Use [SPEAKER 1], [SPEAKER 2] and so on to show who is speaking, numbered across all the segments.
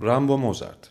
[SPEAKER 1] رامبو موزارت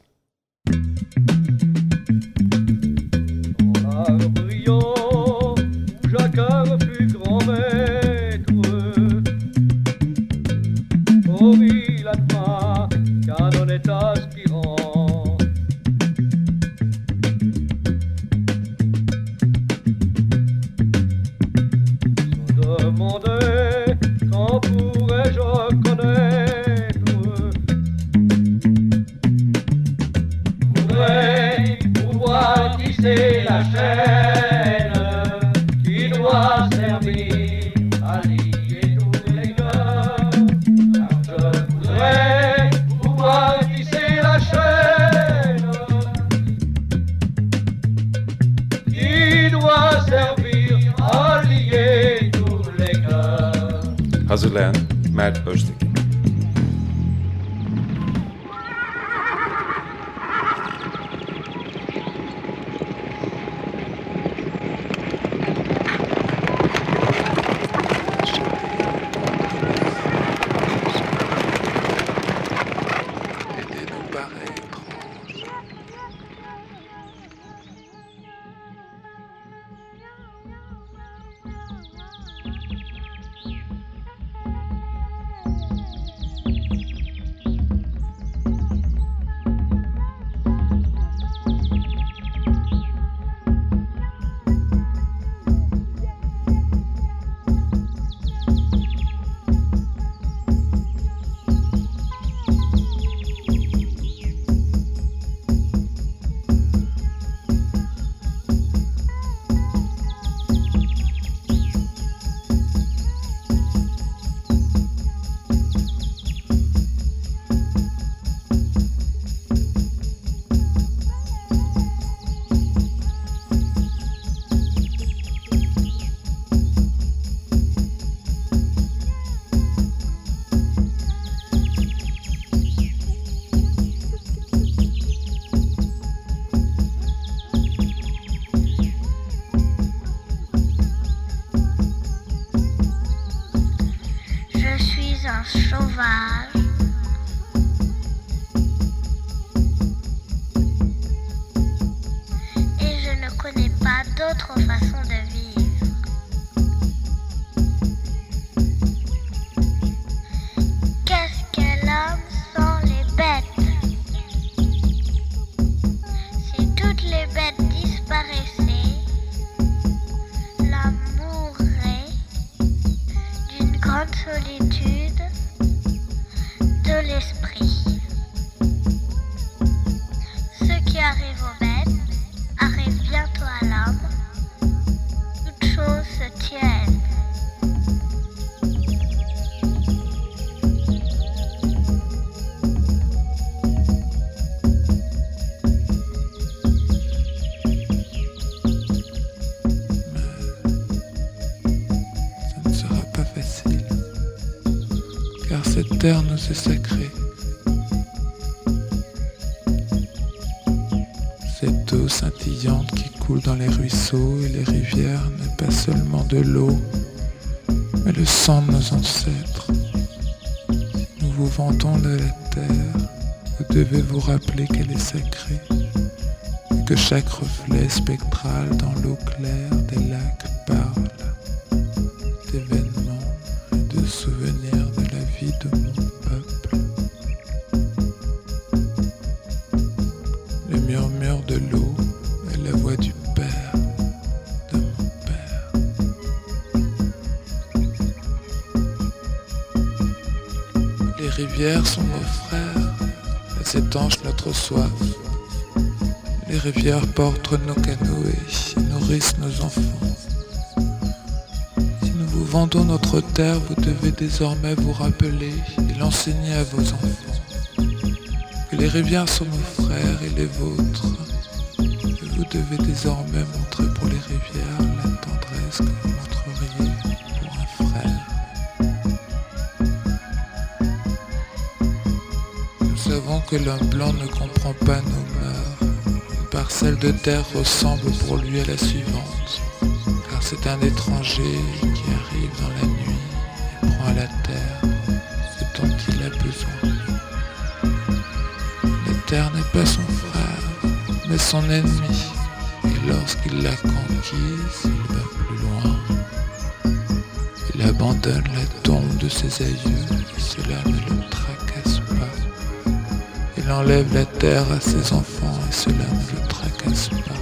[SPEAKER 1] terre nous est sacrée. Cette eau scintillante qui coule dans les ruisseaux et les rivières n'est pas seulement de l'eau, mais le sang de nos ancêtres. Nous vous vantons de la terre, vous devez vous rappeler qu'elle est sacrée, et que chaque reflet spectral dans l'eau claire portent nos canoës et nourrissent nos enfants. Si nous vous vendons notre terre, vous devez désormais vous rappeler et l'enseigner à vos enfants. Que les rivières sont nos frères et les vôtres. Et vous devez désormais montrer pour les rivières la tendresse que vous montreriez pour un frère. Nous savons que l'homme blanc ne comprend pas nos mœurs. Parcelle de terre ressemble pour lui à la suivante, car c'est un étranger qui arrive dans la nuit et prend la terre ce dont il a besoin. terre n'est pas son frère, mais son ennemi. Et lorsqu'il l'a conquise, il va plus loin. Il abandonne la tombe de ses aïeux, et cela ne le tracasse pas. Il enlève la terre à ses enfants, et cela ne le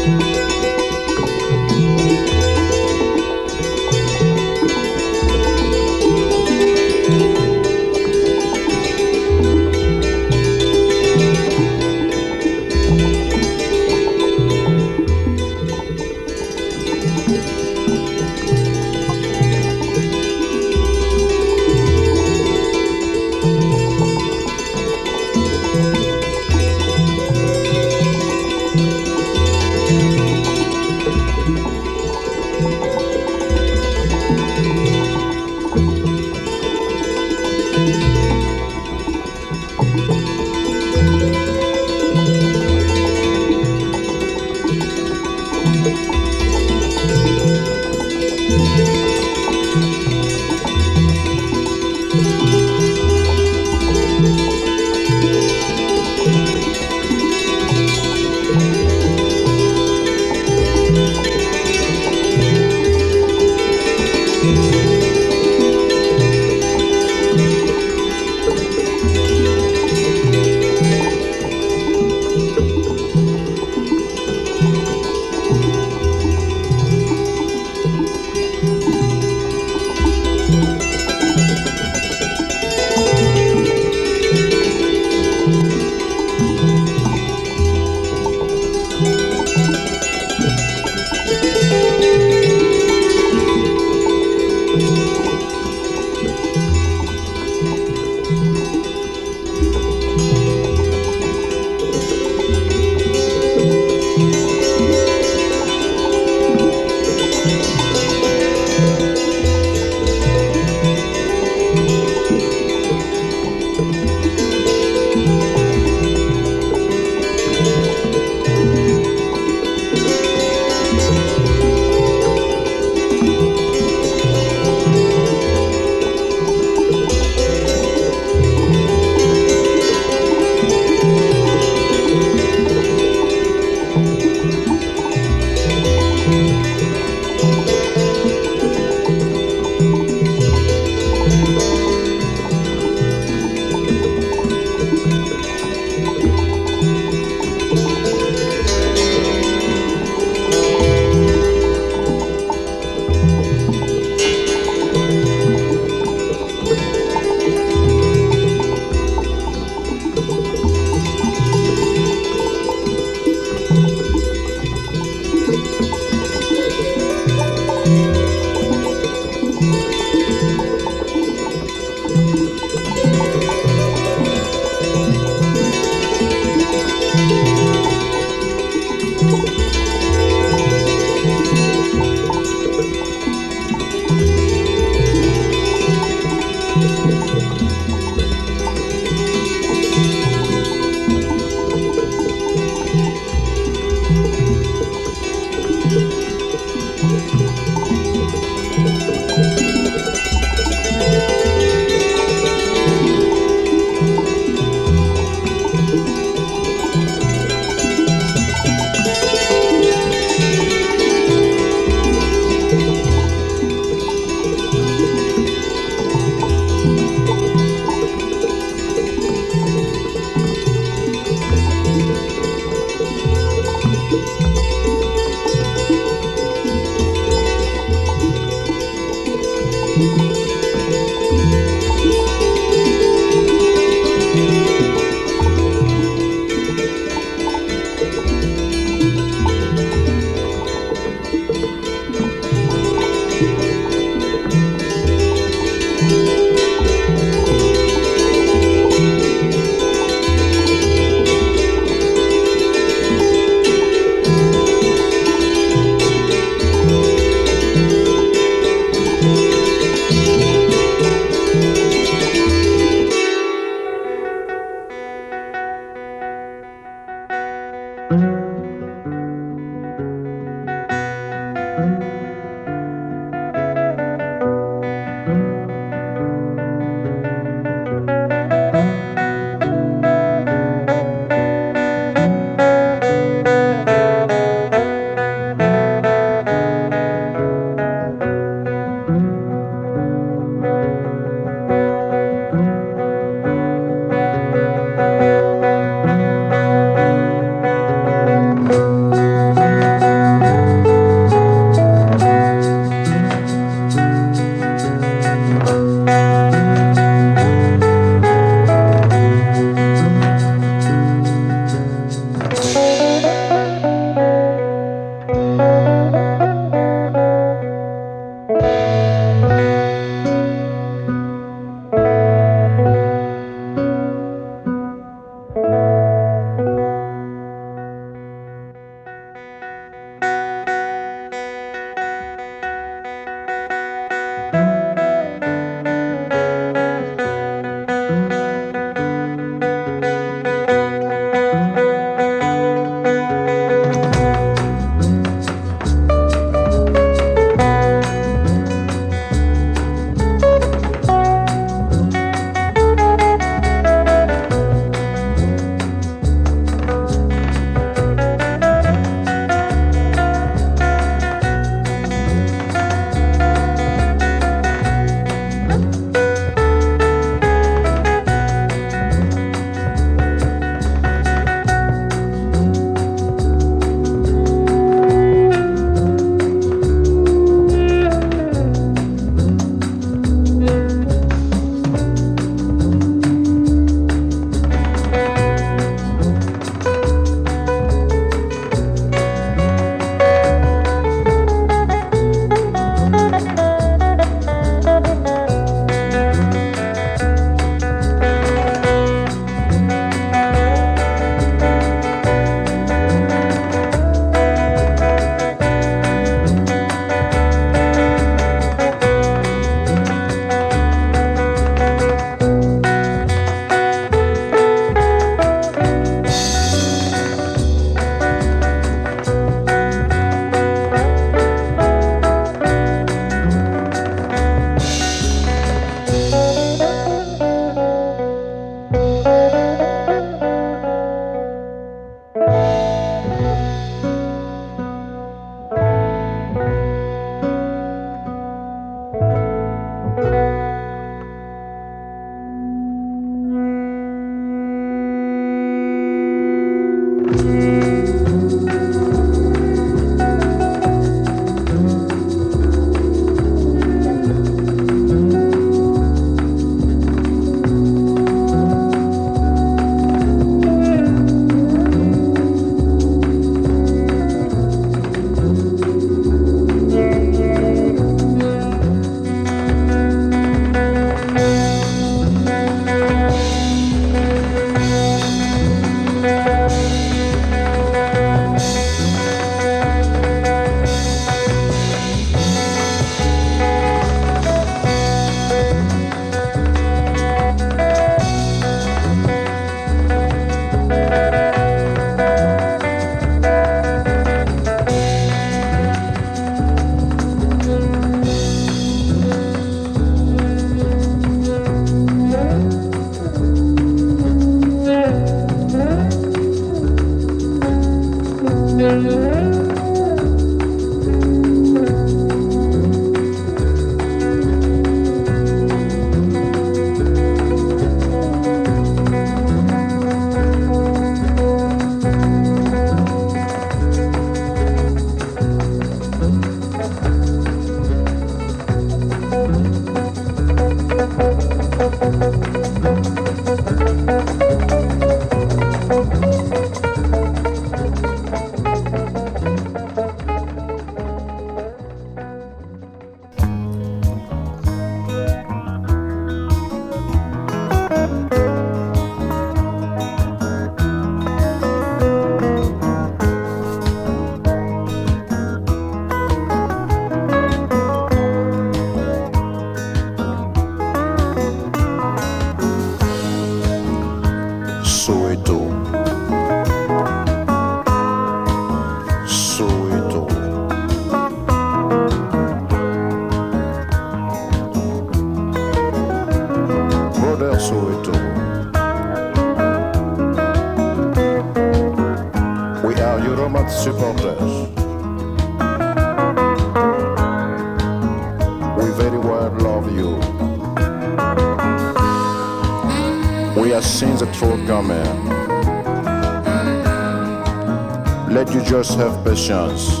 [SPEAKER 2] have patience.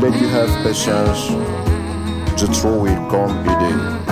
[SPEAKER 2] Let you have patience. The truth will come idée.